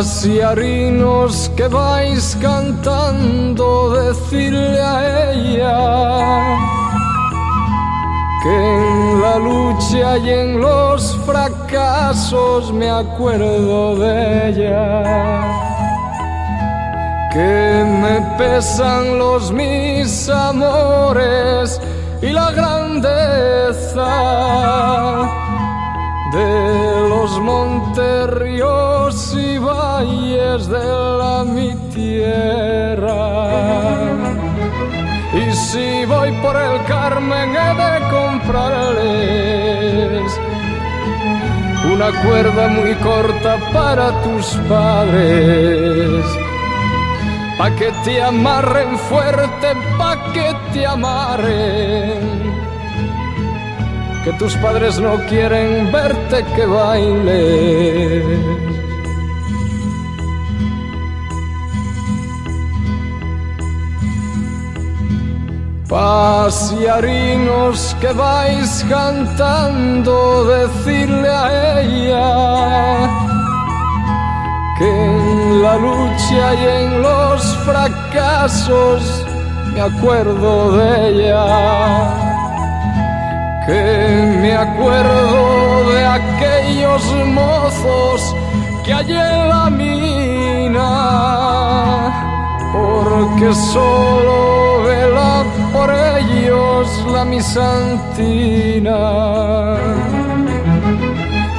Pasiarinos que vais cantando, decirle a ella que en la lucha y en los fracasos me acuerdo de ella. Que me pesan los mis amores y la grandeza de los montes, valles de la mi tierra. Y si voy por el Carmen he de comprarles una cuerda muy corta para tus padres. Pa' que te amarren fuerte, pa' que te amarren que tus padres no quieren verte que baile. Pasiarinos que vais cantando, decirle a ella que en la lucha y en los fracasos me acuerdo de ella que me acuerdo de aquellos mozos que hay en la mina, porque solo ellos la misantina.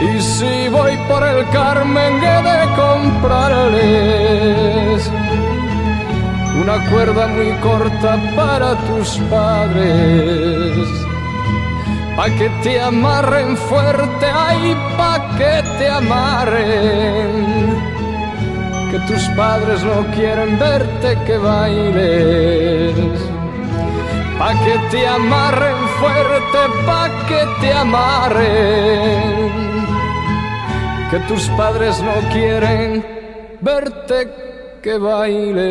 Y si voy por el Carmen he de comprarles una cuerda muy corta para tus padres pa' que te amarren fuerte, ay, pa' que te amarren. Que tus padres no quieren verte que bailes. Pa' que te amarren fuerte, pa' que te amarren. Que tus padres no quieren verte que bailes.